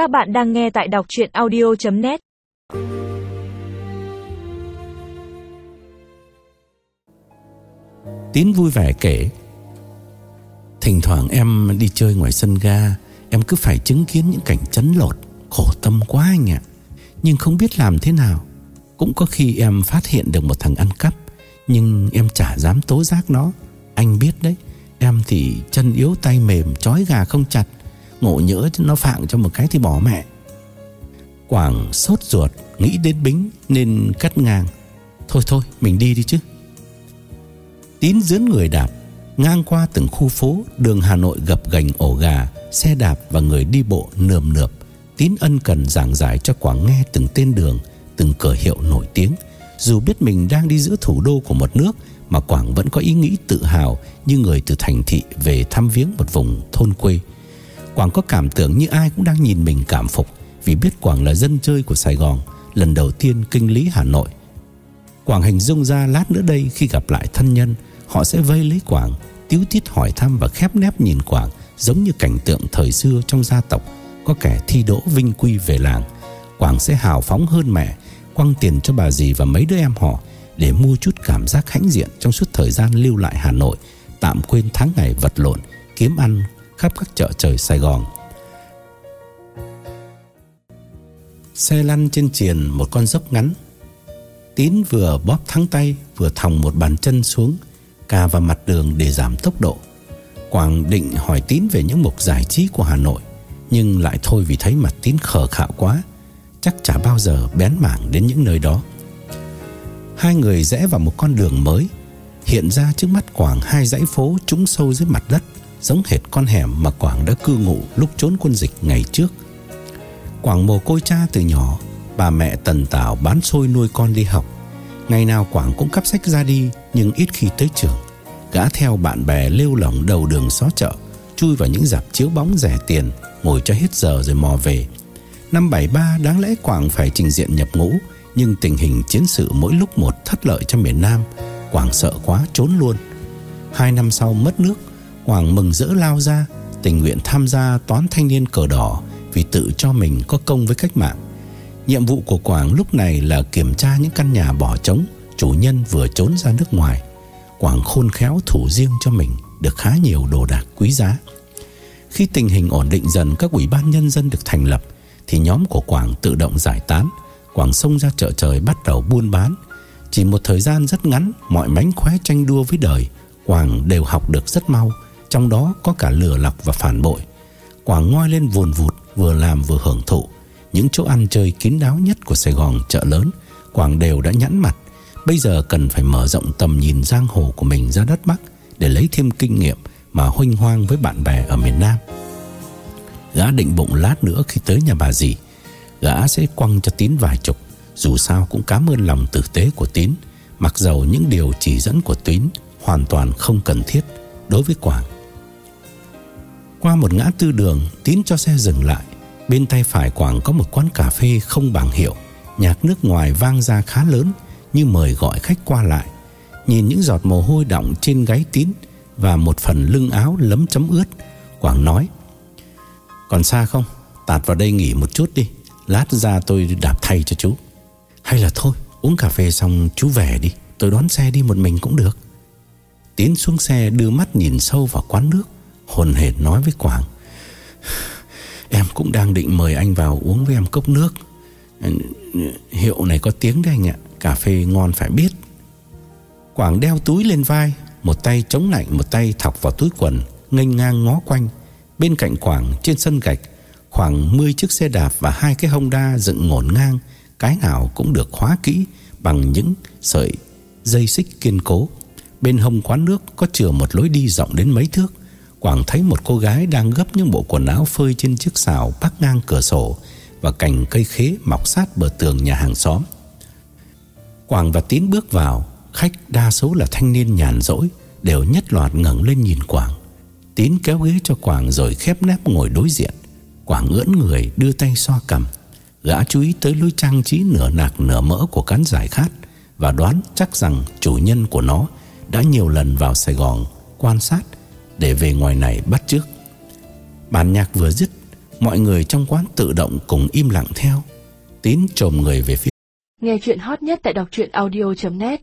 Các bạn đang nghe tại đọc chuyện audio.net Tín vui vẻ kể, Thỉnh thoảng em đi chơi ngoài sân ga, Em cứ phải chứng kiến những cảnh chấn lột, Khổ tâm quá anh ạ. Nhưng không biết làm thế nào, Cũng có khi em phát hiện được một thằng ăn cắp, Nhưng em chả dám tố giác nó. Anh biết đấy, Em thì chân yếu tay mềm Chói gà không chặt Ngộ nhỡ nó phạng cho một cái thì bỏ mẹ. Quảng sốt ruột, Nghĩ đến Bính nên cắt ngang. Thôi thôi, mình đi đi chứ. Tín dướn người đạp, Ngang qua từng khu phố, Đường Hà Nội gập gành ổ gà, Xe đạp và người đi bộ nườm nượp. Tín ân cần giảng giải cho Quảng nghe Từng tên đường, Từng cửa hiệu nổi tiếng. Dù biết mình đang đi giữa thủ đô của một nước, Mà Quảng vẫn có ý nghĩ tự hào Như người từ thành thị về thăm viếng một vùng thôn quê. Quảng có cảm tưởng như ai cũng đang nhìn mình cảm phục, Vì biết Quảng là dân chơi của Sài Gòn, Lần đầu tiên kinh lý Hà Nội. Quảng hình dung ra lát nữa đây Khi gặp lại thân nhân, Họ sẽ vây lấy Quảng, Tiếu tiết hỏi thăm và khép nép nhìn Quảng, Giống như cảnh tượng thời xưa trong gia tộc, Có kẻ thi đỗ vinh quy về làng. Quảng sẽ hào phóng hơn mẹ, Quăng tiền cho bà dì và mấy đứa em họ Để mua chút cảm giác hãnh diện Trong suốt thời gian lưu lại Hà Nội, Tạm quên tháng ngày vật lộn, Kiếm ăn khắp các chợ trời Sài Gòn. Xe lăn trên triền một con dốc ngắn. Tín vừa bóp thắng tay, Vừa thòng một bàn chân xuống, Cà vào mặt đường để giảm tốc độ. Quảng định hỏi Tín về những mục giải trí của Hà Nội, Nhưng lại thôi vì thấy mặt Tín khờ khạo quá, Chắc chả bao giờ bén mảng đến những nơi đó. Hai người rẽ vào một con đường mới, Hiện ra trước mắt Quảng hai dãy phố trũng sâu dưới mặt đất. Giống hệt con hẻm mà Quảng đã cư ngụ lúc trốn quân dịch ngày trước. Quảng mồ côi cha từ nhỏ, Bà mẹ tần tảo bán xôi nuôi con đi học. Ngày nào Quảng cũng cắp sách ra đi, Nhưng ít khi tới trường. Gã theo bạn bè lêu lỏng đầu đường xó chợ, Chui vào những dạp chiếu bóng rẻ tiền, Ngồi cho hết giờ rồi mò về. Năm 73 đáng lẽ Quảng phải trình diện nhập ngũ, Nhưng tình hình chiến sự mỗi lúc một thất lợi cho miền Nam. Quảng sợ quá trốn luôn. Hai năm sau mất nước Quảng mừng rỡ lao ra, Tình nguyện tham gia toán thanh niên cờ đỏ Vì tự cho mình có công với cách mạng. Nhiệm vụ của Quảng lúc này là kiểm tra những căn nhà bỏ trống Chủ nhân vừa trốn ra nước ngoài. Quảng khôn khéo thủ riêng cho mình Được khá nhiều đồ đạc quý giá. Khi tình hình ổn định dần, Các ủy ban nhân dân được thành lập, Thì nhóm của Quảng tự động giải tán. Quảng xông ra chợ trời bắt đầu buôn bán. Chỉ một thời gian rất ngắn, Mọi mánh khóe tranh đua với đời, Quảng đều học được rất mau. Trong đó có cả lừa lọc và phản bội. Quảng ngoi lên vùn vụt, Vừa làm vừa hưởng thụ. Những chỗ ăn chơi kín đáo nhất của Sài Gòn chợ lớn, Quảng đều đã nhẵn mặt. Bây giờ cần phải mở rộng tầm nhìn giang hồ của mình ra đất Bắc Để lấy thêm kinh nghiệm Mà huynh hoang với bạn bè ở miền Nam. Gã định bụng lát nữa khi tới nhà bà dì. Gã sẽ quăng cho Tín vài chục. Dù sao cũng cảm ơn lòng tử tế của Tín. Mặc dầu những điều chỉ dẫn của Tín Hoàn toàn không cần thiết Đối với Quảng. Qua một ngã tư đường, Tín cho xe dừng lại. Bên tay phải Quảng có một quán cà phê không bảng hiệu. Nhạc nước ngoài vang ra khá lớn, Như mời gọi khách qua lại. Nhìn những giọt mồ hôi đọng trên gáy Tín Và một phần lưng áo lấm chấm ướt, Quảng nói, Còn xa không? Tạt vào đây nghỉ một chút đi. Lát ra tôi đạp thay cho chú. Hay là thôi, uống cà phê xong chú về đi. Tôi đón xe đi một mình cũng được. Tiến xuống xe đưa mắt nhìn sâu vào quán nước. Hồn hệt nói với Quảng. Em cũng đang định mời anh vào uống với em cốc nước. Hiệu này có tiếng đấy anh ạ, Cà phê ngon phải biết. Quảng đeo túi lên vai, Một tay chống lạnh, Một tay thọc vào túi quần Ngênh ngang ngó quanh. Bên cạnh Quảng, trên sân gạch, Khoảng 10 chiếc xe đạp và hai cái hông đa dựng ngổn ngang, Cái nào cũng được khóa kỹ Bằng những sợi dây xích kiên cố. Bên hông quán nước có chừa một lối đi rộng đến mấy thước. Quảng thấy một cô gái đang gấp những bộ quần áo phơi trên chiếc xào bắc ngang cửa sổ và cành cây khế mọc sát bờ tường nhà hàng xóm. Quảng và Tín bước vào, khách đa số là thanh niên nhàn rỗi, đều nhất loạt ngẩng lên nhìn Quảng. Tín kéo ghế cho Quảng rồi khép nép ngồi đối diện. Quảng ngưỡn người đưa tay xoa cầm. Gã chú ý tới lối trang trí nửa nạc nửa mỡ của cán giải khát và đoán chắc rằng chủ nhân của nó đã nhiều lần vào Sài Gòn quan sát để về ngoài này bắt trước. Bản nhạc vừa dứt, Mọi người trong quán tự động cùng im lặng theo Tín trồm người về phía Nghe chuyện hot nhất tại đọc truyện audio.net